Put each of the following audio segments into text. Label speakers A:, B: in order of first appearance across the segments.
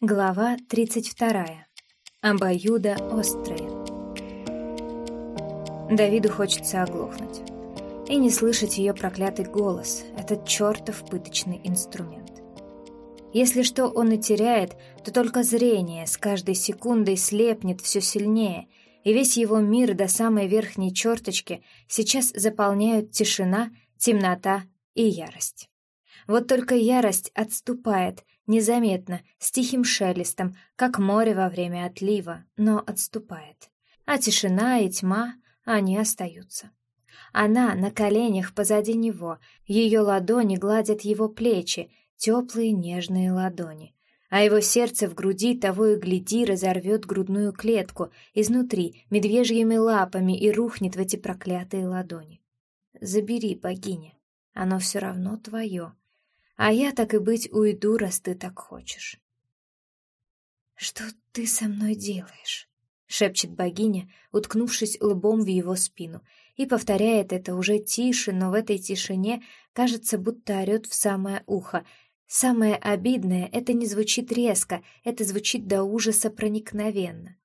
A: Глава 32. Обоюдо острые. Давиду хочется оглохнуть. И не слышать ее проклятый голос, этот чертов пыточный инструмент. Если что он и теряет, то только зрение с каждой секундой слепнет все сильнее, и весь его мир до самой верхней черточки сейчас заполняют тишина, темнота и ярость. Вот только ярость отступает, незаметно, с тихим шелестом, как море во время отлива, но отступает. А тишина и тьма, они остаются. Она на коленях позади него, ее ладони гладят его плечи, теплые нежные ладони. А его сердце в груди того и гляди разорвет грудную клетку изнутри медвежьими лапами и рухнет в эти проклятые ладони. Забери, богиня, оно все равно твое, а я, так и быть, уйду, раз ты так хочешь. «Что ты со мной делаешь?» — шепчет богиня, уткнувшись лбом в его спину, и повторяет это уже тише, но в этой тишине кажется, будто орет в самое ухо. Самое обидное — это не звучит резко, это звучит до ужаса проникновенно.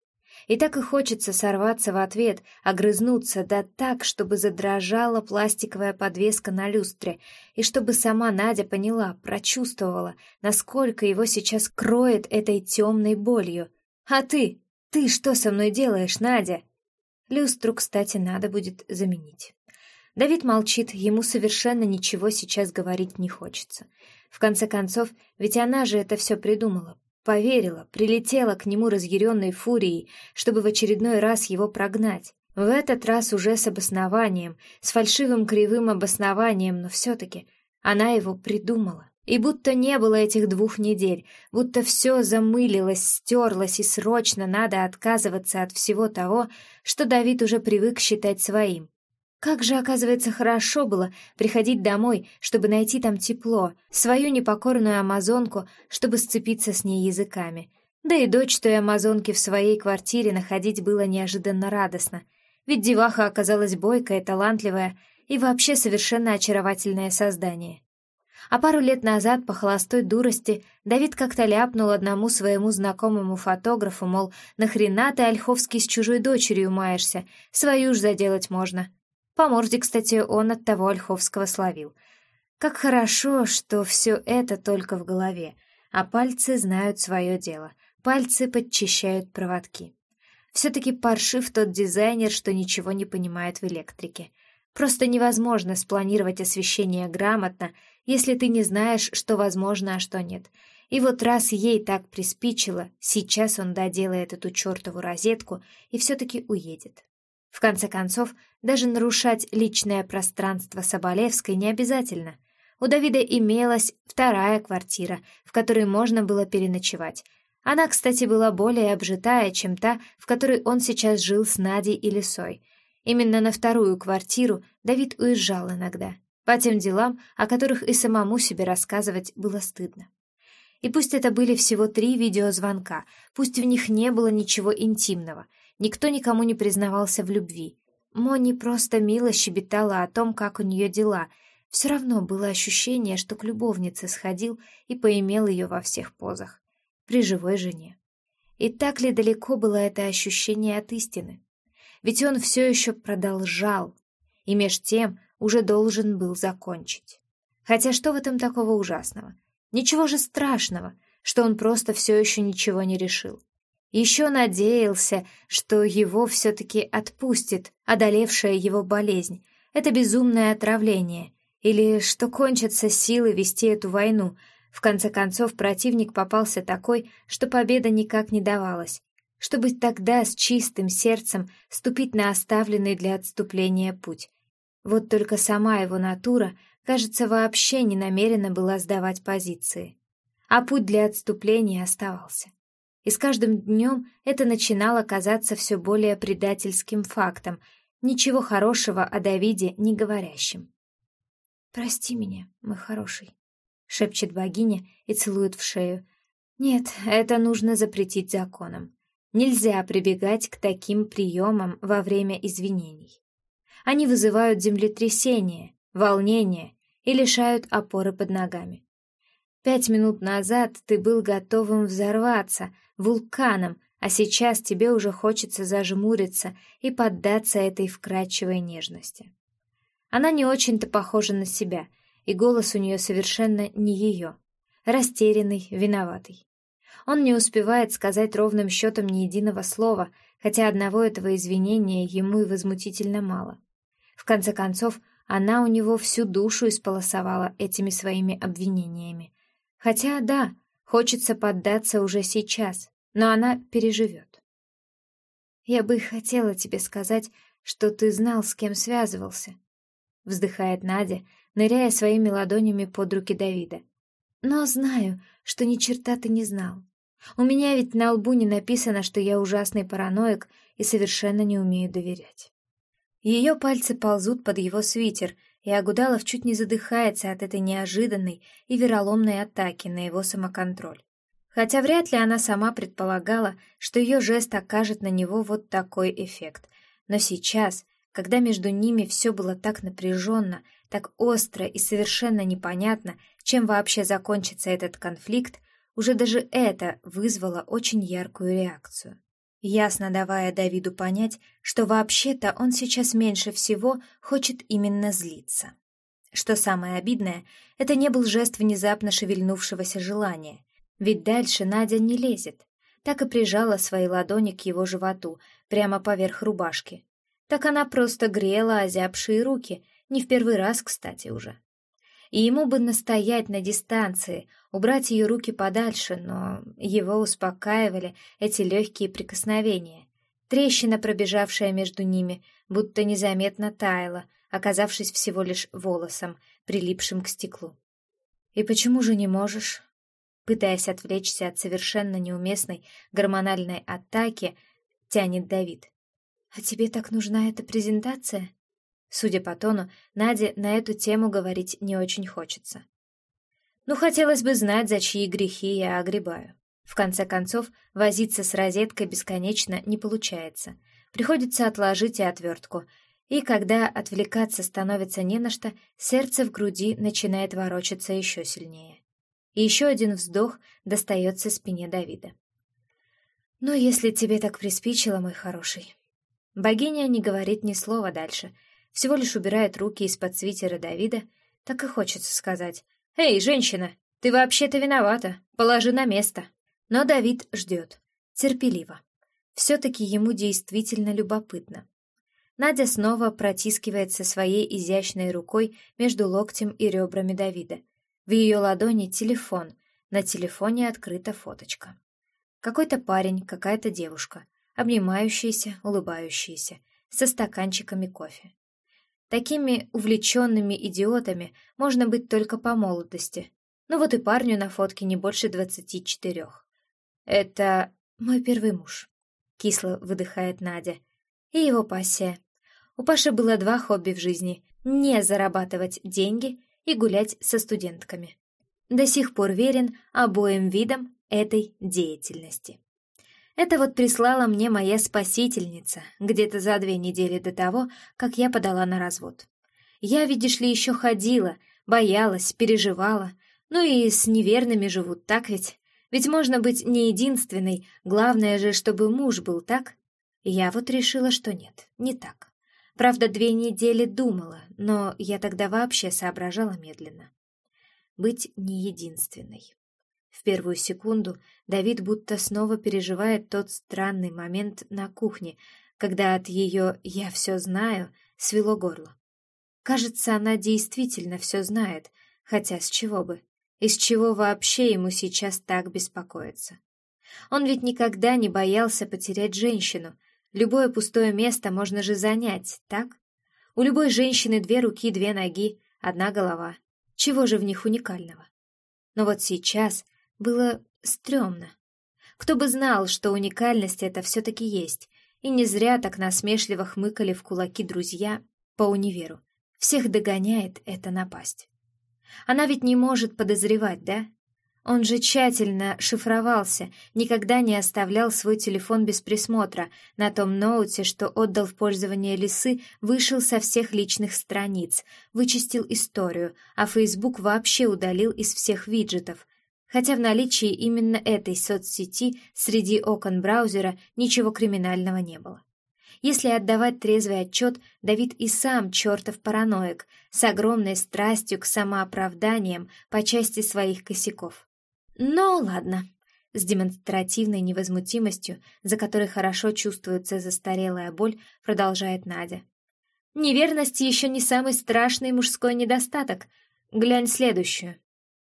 A: И так и хочется сорваться в ответ, огрызнуться, да так, чтобы задрожала пластиковая подвеска на люстре, и чтобы сама Надя поняла, прочувствовала, насколько его сейчас кроет этой темной болью. «А ты? Ты что со мной делаешь, Надя?» Люстру, кстати, надо будет заменить. Давид молчит, ему совершенно ничего сейчас говорить не хочется. В конце концов, ведь она же это все придумала, Поверила, прилетела к нему разъяренной фурией, чтобы в очередной раз его прогнать. В этот раз уже с обоснованием, с фальшивым кривым обоснованием, но все-таки она его придумала. И будто не было этих двух недель, будто все замылилось, стерлось, и срочно надо отказываться от всего того, что Давид уже привык считать своим. Как же, оказывается, хорошо было приходить домой, чтобы найти там тепло, свою непокорную амазонку, чтобы сцепиться с ней языками. Да и дочь той амазонки в своей квартире находить было неожиданно радостно, ведь деваха оказалась бойкая, талантливая и вообще совершенно очаровательное создание. А пару лет назад по холостой дурости Давид как-то ляпнул одному своему знакомому фотографу, мол, нахрена ты, Ольховский, с чужой дочерью маешься, свою ж заделать можно. По морде, кстати, он от того Ольховского словил. Как хорошо, что все это только в голове, а пальцы знают свое дело, пальцы подчищают проводки. Все-таки паршив тот дизайнер, что ничего не понимает в электрике. Просто невозможно спланировать освещение грамотно, если ты не знаешь, что возможно, а что нет. И вот раз ей так приспичило, сейчас он доделает эту чертову розетку и все-таки уедет. В конце концов, даже нарушать личное пространство Соболевской не обязательно. У Давида имелась вторая квартира, в которой можно было переночевать. Она, кстати, была более обжитая, чем та, в которой он сейчас жил с Надей и Лисой. Именно на вторую квартиру Давид уезжал иногда, по тем делам, о которых и самому себе рассказывать было стыдно. И пусть это были всего три видеозвонка, пусть в них не было ничего интимного — Никто никому не признавался в любви. Мони просто мило щебетала о том, как у нее дела. Все равно было ощущение, что к любовнице сходил и поимел ее во всех позах. При живой жене. И так ли далеко было это ощущение от истины? Ведь он все еще продолжал, и меж тем уже должен был закончить. Хотя что в этом такого ужасного? Ничего же страшного, что он просто все еще ничего не решил. Еще надеялся, что его все-таки отпустит одолевшая его болезнь, это безумное отравление, или что кончатся силы вести эту войну. В конце концов, противник попался такой, что победа никак не давалась. Чтобы тогда с чистым сердцем ступить на оставленный для отступления путь. Вот только сама его натура, кажется, вообще не намерена была сдавать позиции. А путь для отступления оставался и с каждым днем это начинало казаться все более предательским фактом, ничего хорошего о Давиде не говорящим. «Прости меня, мой хороший», — шепчет богиня и целует в шею. «Нет, это нужно запретить законом. Нельзя прибегать к таким приемам во время извинений. Они вызывают землетрясение, волнение и лишают опоры под ногами. Пять минут назад ты был готовым взорваться, вулканом, а сейчас тебе уже хочется зажмуриться и поддаться этой вкрадчивой нежности. Она не очень-то похожа на себя, и голос у нее совершенно не ее. Растерянный, виноватый. Он не успевает сказать ровным счетом ни единого слова, хотя одного этого извинения ему и возмутительно мало. В конце концов, она у него всю душу исполосовала этими своими обвинениями. Хотя, да, хочется поддаться уже сейчас, но она переживет. «Я бы хотела тебе сказать, что ты знал, с кем связывался», — вздыхает Надя, ныряя своими ладонями под руки Давида. «Но знаю, что ни черта ты не знал. У меня ведь на лбу не написано, что я ужасный параноик и совершенно не умею доверять». Ее пальцы ползут под его свитер, и Агудалов чуть не задыхается от этой неожиданной и вероломной атаки на его самоконтроль. Хотя вряд ли она сама предполагала, что ее жест окажет на него вот такой эффект. Но сейчас, когда между ними все было так напряженно, так остро и совершенно непонятно, чем вообще закончится этот конфликт, уже даже это вызвало очень яркую реакцию. Ясно давая Давиду понять, что вообще-то он сейчас меньше всего хочет именно злиться. Что самое обидное, это не был жест внезапно шевельнувшегося желания. Ведь дальше Надя не лезет. Так и прижала свои ладони к его животу, прямо поверх рубашки. Так она просто грела озябшие руки, не в первый раз, кстати, уже. И ему бы настоять на дистанции, убрать ее руки подальше, но его успокаивали эти легкие прикосновения. Трещина, пробежавшая между ними, будто незаметно таяла, оказавшись всего лишь волосом, прилипшим к стеклу. «И почему же не можешь?» пытаясь отвлечься от совершенно неуместной гормональной атаки, тянет Давид. «А тебе так нужна эта презентация?» Судя по тону, Наде на эту тему говорить не очень хочется. Ну, хотелось бы знать, за чьи грехи я огребаю. В конце концов, возиться с розеткой бесконечно не получается. Приходится отложить и отвертку. И когда отвлекаться становится не на что, сердце в груди начинает ворочаться еще сильнее и еще один вздох достается спине Давида. «Ну, если тебе так приспичило, мой хороший». Богиня не говорит ни слова дальше, всего лишь убирает руки из-под свитера Давида, так и хочется сказать «Эй, женщина, ты вообще-то виновата, положи на место». Но Давид ждет, терпеливо. Все-таки ему действительно любопытно. Надя снова протискивается своей изящной рукой между локтем и ребрами Давида, в ее ладони телефон, на телефоне открыта фоточка. Какой-то парень, какая-то девушка, обнимающиеся, улыбающиеся, со стаканчиками кофе. Такими увлеченными идиотами можно быть только по молодости. Ну вот и парню на фотке не больше двадцати четырех. Это мой первый муж. Кисло выдыхает Надя. И его пассия. У Паши было два хобби в жизни — не зарабатывать деньги и гулять со студентками. До сих пор верен обоим видам этой деятельности. Это вот прислала мне моя спасительница где-то за две недели до того, как я подала на развод. Я, видишь ли, еще ходила, боялась, переживала. Ну и с неверными живут, так ведь? Ведь можно быть не единственной, главное же, чтобы муж был, так? Я вот решила, что нет, не так. Правда, две недели думала, но я тогда вообще соображала медленно. Быть не единственной. В первую секунду Давид будто снова переживает тот странный момент на кухне, когда от ее «я все знаю» свело горло. Кажется, она действительно все знает, хотя с чего бы? Из чего вообще ему сейчас так беспокоиться? Он ведь никогда не боялся потерять женщину, Любое пустое место можно же занять, так? У любой женщины две руки, две ноги, одна голова. Чего же в них уникального? Но вот сейчас было стрёмно. Кто бы знал, что уникальность это все-таки есть, и не зря так насмешливо хмыкали в кулаки друзья по универу. Всех догоняет эта напасть. Она ведь не может подозревать, да? Он же тщательно шифровался, никогда не оставлял свой телефон без присмотра. На том ноуте, что отдал в пользование лисы, вышел со всех личных страниц, вычистил историю, а Facebook вообще удалил из всех виджетов. Хотя в наличии именно этой соцсети среди окон браузера ничего криминального не было. Если отдавать трезвый отчет, Давид и сам чертов параноик с огромной страстью к самооправданиям по части своих косяков. Но ладно, с демонстративной невозмутимостью, за которой хорошо чувствуется застарелая боль, продолжает Надя. Неверность еще не самый страшный мужской недостаток. Глянь следующую.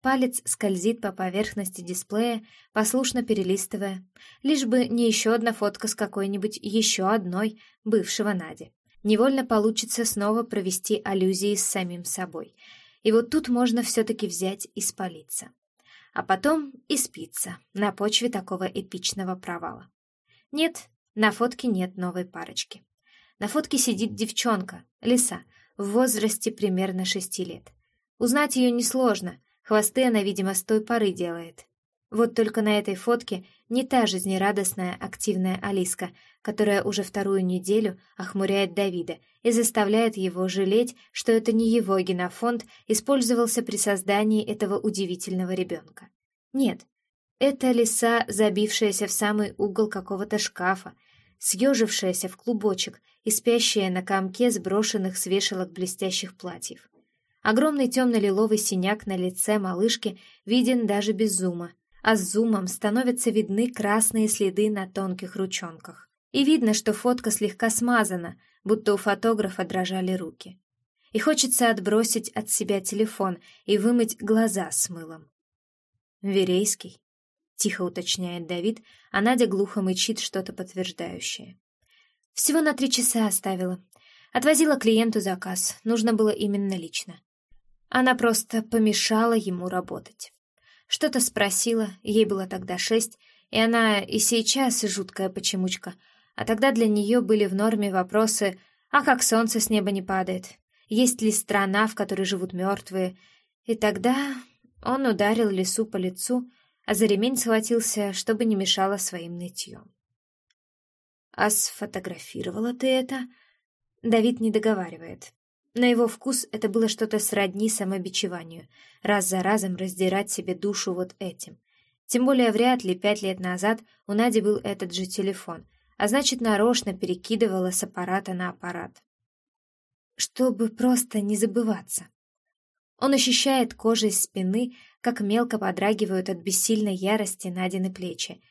A: Палец скользит по поверхности дисплея, послушно перелистывая, лишь бы не еще одна фотка с какой-нибудь еще одной бывшего Нади. Невольно получится снова провести аллюзии с самим собой. И вот тут можно все-таки взять и спалиться. А потом и спиться на почве такого эпичного провала. Нет, на фотке нет новой парочки. На фотке сидит девчонка, Лиса, в возрасте примерно шести лет. Узнать ее несложно, хвосты она, видимо, с той поры делает. Вот только на этой фотке не та жизнерадостная, активная Алиска, которая уже вторую неделю охмуряет Давида и заставляет его жалеть, что это не его генофонд использовался при создании этого удивительного ребенка. Нет, это лиса, забившаяся в самый угол какого-то шкафа, съежившаяся в клубочек и спящая на комке сброшенных с вешалок блестящих платьев. Огромный темно-лиловый синяк на лице малышки виден даже без зума, а с зумом становятся видны красные следы на тонких ручонках. И видно, что фотка слегка смазана, будто у фотографа дрожали руки. И хочется отбросить от себя телефон и вымыть глаза с мылом. Верейский тихо уточняет Давид, а Надя глухо мычит что-то подтверждающее. Всего на три часа оставила. Отвозила клиенту заказ, нужно было именно лично. Она просто помешала ему работать. Что-то спросила, ей было тогда шесть, и она и сейчас жуткая почемучка, а тогда для нее были в норме вопросы «А как солнце с неба не падает? Есть ли страна, в которой живут мертвые?» И тогда он ударил лису по лицу, а за ремень схватился, чтобы не мешало своим нытьем. «А сфотографировала ты это?» Давид не договаривает. На его вкус это было что-то сродни самобичеванию, раз за разом раздирать себе душу вот этим. Тем более вряд ли пять лет назад у Нади был этот же телефон, а значит, нарочно перекидывала с аппарата на аппарат. Чтобы просто не забываться. Он ощущает кожей спины, как мелко подрагивают от бессильной ярости Надины плечи.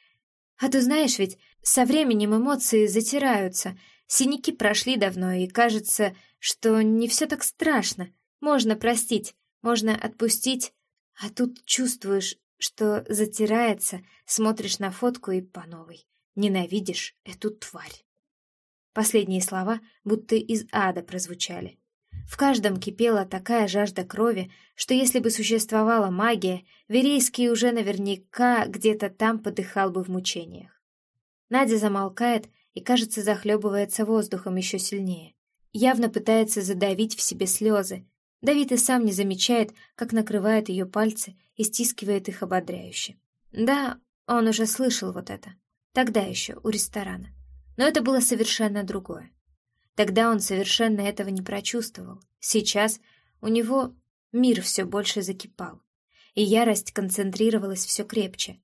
A: А ты знаешь ведь, со временем эмоции затираются, синяки прошли давно, и кажется, что не все так страшно. Можно простить, можно отпустить, а тут чувствуешь, что затирается, смотришь на фотку и по новой. Ненавидишь эту тварь. Последние слова будто из ада прозвучали. В каждом кипела такая жажда крови, что если бы существовала магия, Верейский уже наверняка где-то там подыхал бы в мучениях. Надя замолкает и, кажется, захлебывается воздухом еще сильнее. Явно пытается задавить в себе слезы. Давид и сам не замечает, как накрывает ее пальцы и стискивает их ободряюще. Да, он уже слышал вот это. Тогда еще, у ресторана. Но это было совершенно другое. Тогда он совершенно этого не прочувствовал. Сейчас у него мир все больше закипал, и ярость концентрировалась все крепче.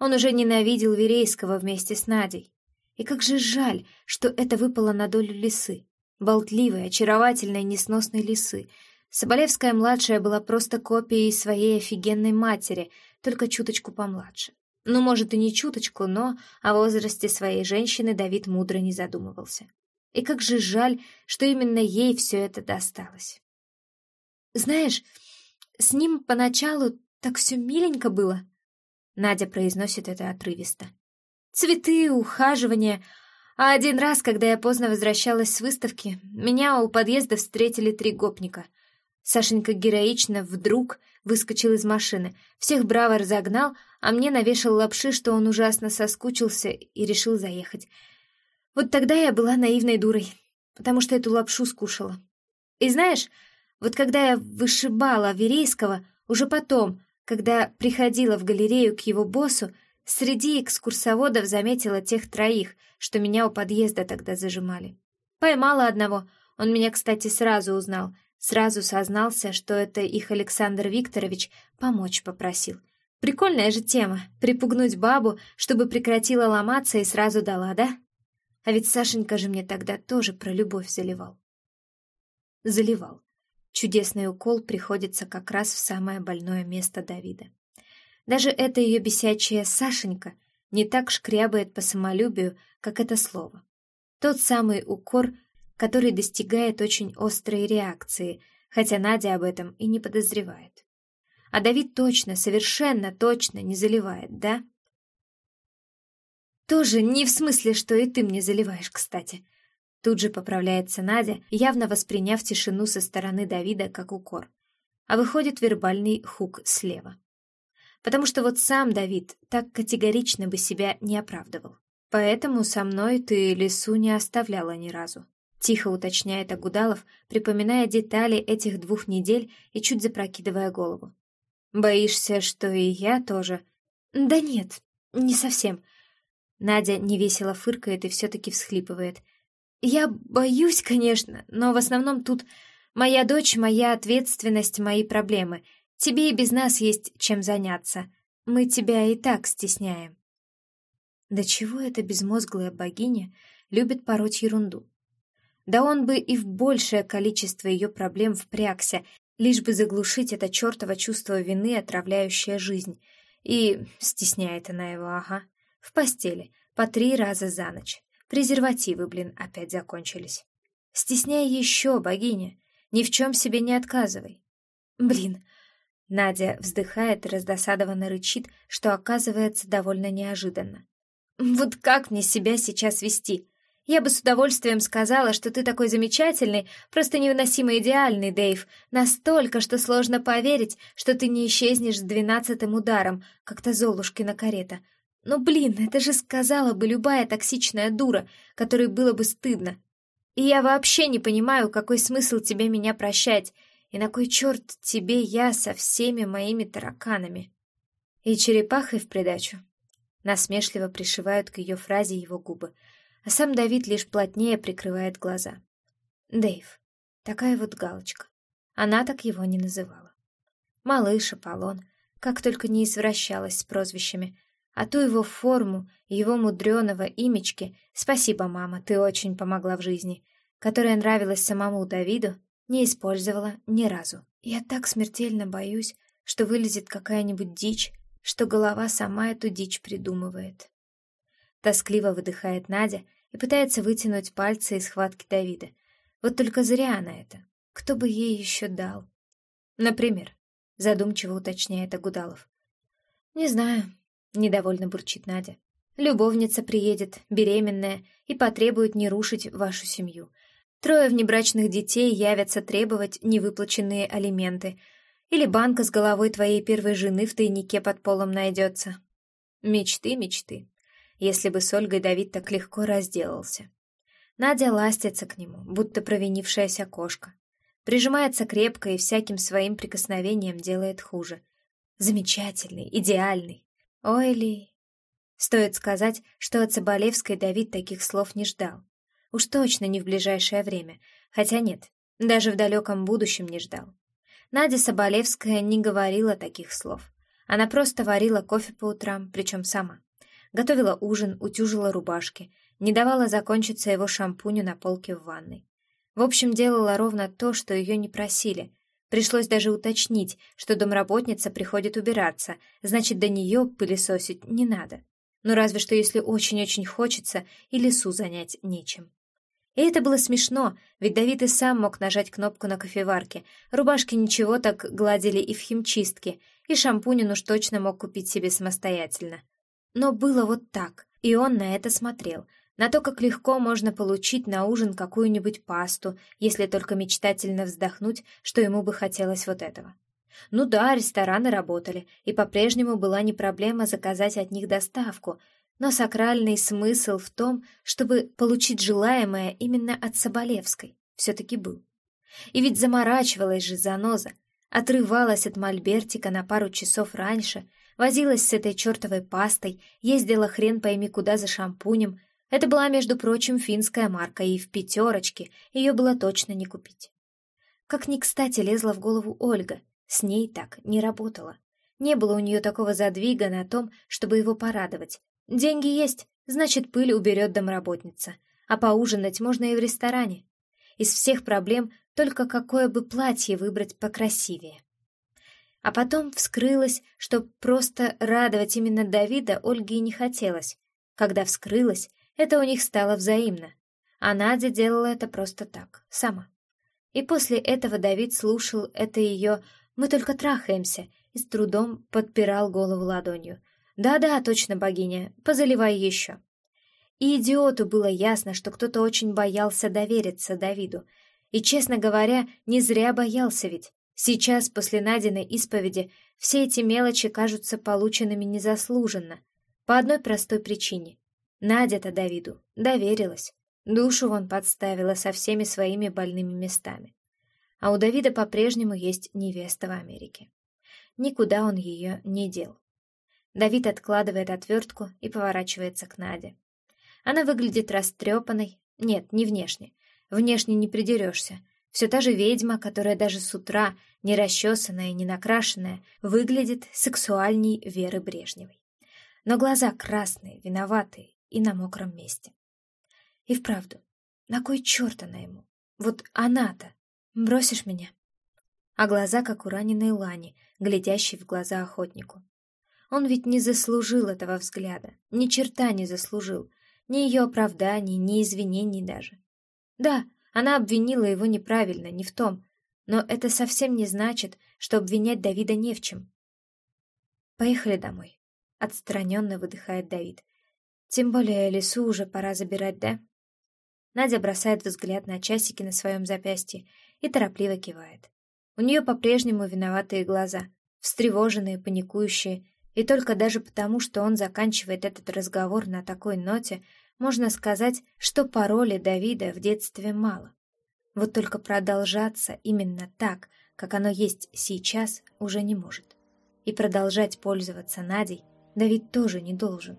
A: Он уже ненавидел Верейского вместе с Надей. И как же жаль, что это выпало на долю лисы. Болтливой, очаровательной, несносной лисы. Соболевская-младшая была просто копией своей офигенной матери, только чуточку помладше. Ну, может, и не чуточку, но о возрасте своей женщины Давид мудро не задумывался. И как же жаль, что именно ей все это досталось. «Знаешь, с ним поначалу так все миленько было», — Надя произносит это отрывисто. «Цветы, ухаживание. А один раз, когда я поздно возвращалась с выставки, меня у подъезда встретили три гопника. Сашенька героично вдруг выскочил из машины, всех браво разогнал, а мне навешал лапши, что он ужасно соскучился и решил заехать. Вот тогда я была наивной дурой, потому что эту лапшу скушала. И знаешь, вот когда я вышибала Верейского, уже потом, когда приходила в галерею к его боссу, среди экскурсоводов заметила тех троих, что меня у подъезда тогда зажимали. Поймала одного, он меня, кстати, сразу узнал, сразу сознался, что это их Александр Викторович помочь попросил. Прикольная же тема — припугнуть бабу, чтобы прекратила ломаться и сразу дала, да? А ведь Сашенька же мне тогда тоже про любовь заливал. Заливал. Чудесный укол приходится как раз в самое больное место Давида. Даже эта ее бесячая Сашенька не так шкрябает по самолюбию, как это слово. Тот самый укор, который достигает очень острой реакции, хотя Надя об этом и не подозревает. А Давид точно, совершенно точно не заливает, да? Тоже не в смысле, что и ты мне заливаешь, кстати. Тут же поправляется Надя, явно восприняв тишину со стороны Давида как укор. А выходит вербальный хук слева. Потому что вот сам Давид так категорично бы себя не оправдывал. Поэтому со мной ты лесу не оставляла ни разу. Тихо уточняет Агудалов, припоминая детали этих двух недель и чуть запрокидывая голову. Боишься, что и я тоже? Да нет, не совсем. Надя невесело фыркает и все-таки всхлипывает. Я боюсь, конечно, но в основном тут моя дочь, моя ответственность, мои проблемы. Тебе и без нас есть чем заняться. Мы тебя и так стесняем. Да чего эта безмозглая богиня любит пороть ерунду? Да он бы и в большее количество ее проблем впрягся, лишь бы заглушить это чертово чувство вины, отравляющее жизнь. И стесняет она его, ага, в постели, по три раза за ночь. Презервативы, блин, опять закончились. Стесняй еще, богиня, ни в чем себе не отказывай. Блин, Надя вздыхает и раздосадованно рычит, что оказывается довольно неожиданно. Вот как мне себя сейчас вести? Я бы с удовольствием сказала, что ты такой замечательный, просто невыносимо идеальный, Дэйв, настолько, что сложно поверить, что ты не исчезнешь с двенадцатым ударом, как-то Золушкина карета. Но, блин, это же сказала бы любая токсичная дура, которой было бы стыдно. И я вообще не понимаю, какой смысл тебе меня прощать, и на кой черт тебе я со всеми моими тараканами. И черепахой в придачу. Насмешливо пришивают к ее фразе его губы — а сам Давид лишь плотнее прикрывает глаза. Дэйв. Такая вот галочка. Она так его не называла. Малыш, Аполлон, как только не извращалась с прозвищами, а ту его форму, его мудреного имечки «Спасибо, мама, ты очень помогла в жизни», которая нравилась самому Давиду, не использовала ни разу. Я так смертельно боюсь, что вылезет какая-нибудь дичь, что голова сама эту дичь придумывает. Тоскливо выдыхает Надя и пытается вытянуть пальцы из схватки Давида. Вот только зря она это. Кто бы ей еще дал? Например, задумчиво уточняет Агудалов. Не знаю, недовольно бурчит Надя. Любовница приедет, беременная, и потребует не рушить вашу семью. Трое внебрачных детей явятся требовать невыплаченные алименты. Или банка с головой твоей первой жены в тайнике под полом найдется. Мечты, мечты если бы с Ольгой Давид так легко разделался. Надя ластится к нему, будто провинившаяся кошка. Прижимается крепко и всяким своим прикосновением делает хуже. Замечательный, идеальный. Ой ли... Стоит сказать, что от Соболевской Давид таких слов не ждал. Уж точно не в ближайшее время. Хотя нет, даже в далеком будущем не ждал. Надя Соболевская не говорила таких слов. Она просто варила кофе по утрам, причем сама. Готовила ужин, утюжила рубашки, не давала закончиться его шампуню на полке в ванной. В общем, делала ровно то, что ее не просили. Пришлось даже уточнить, что домработница приходит убираться, значит, до нее пылесосить не надо. Ну, разве что если очень-очень хочется, и лесу занять нечем. И это было смешно, ведь Давид и сам мог нажать кнопку на кофеварке. Рубашки ничего так гладили и в химчистке, и шампунь он уж точно мог купить себе самостоятельно. Но было вот так, и он на это смотрел, на то, как легко можно получить на ужин какую-нибудь пасту, если только мечтательно вздохнуть, что ему бы хотелось вот этого. Ну да, рестораны работали, и по-прежнему была не проблема заказать от них доставку, но сакральный смысл в том, чтобы получить желаемое именно от Соболевской, все-таки был. И ведь заморачивалась же заноза, отрывалась от мольбертика на пару часов раньше, Возилась с этой чертовой пастой, ездила хрен пойми куда за шампунем. Это была, между прочим, финская марка, и в пятерочке ее было точно не купить. Как ни кстати лезла в голову Ольга, с ней так не работала. Не было у нее такого задвига на том, чтобы его порадовать. Деньги есть, значит, пыль уберет домработница. А поужинать можно и в ресторане. Из всех проблем только какое бы платье выбрать покрасивее. А потом вскрылось, что просто радовать именно Давида Ольге не хотелось. Когда вскрылось, это у них стало взаимно. А Надя делала это просто так, сама. И после этого Давид слушал это ее «мы только трахаемся» и с трудом подпирал голову ладонью. «Да-да, точно, богиня, позаливай еще». И идиоту было ясно, что кто-то очень боялся довериться Давиду. И, честно говоря, не зря боялся ведь. Сейчас, после Надиной исповеди, все эти мелочи кажутся полученными незаслуженно. По одной простой причине. Надя-то Давиду доверилась. Душу вон подставила со всеми своими больными местами. А у Давида по-прежнему есть невеста в Америке. Никуда он ее не дел. Давид откладывает отвертку и поворачивается к Наде. Она выглядит растрепанной. Нет, не внешне. Внешне не придерешься. Все та же ведьма, которая даже с утра, не расчесанная и не накрашенная, выглядит сексуальней Веры Брежневой. Но глаза красные, виноватые и на мокром месте. И вправду, на кой черт она ему? Вот она-то. Бросишь меня? А глаза, как у раненой Лани, глядящей в глаза охотнику. Он ведь не заслужил этого взгляда, ни черта не заслужил, ни ее оправданий, ни извинений даже. Да, она обвинила его неправильно, не в том, но это совсем не значит, что обвинять Давида не в чем. «Поехали домой», — отстраненно выдыхает Давид. «Тем более лесу уже пора забирать, да?» Надя бросает взгляд на часики на своем запястье и торопливо кивает. У нее по-прежнему виноватые глаза, встревоженные, паникующие, и только даже потому, что он заканчивает этот разговор на такой ноте, можно сказать, что пароли Давида в детстве мало. Вот только продолжаться именно так, как оно есть сейчас, уже не может. И продолжать пользоваться Надей Давид тоже не должен.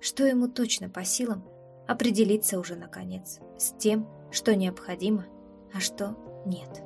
A: Что ему точно по силам, определиться уже наконец с тем, что необходимо, а что нет.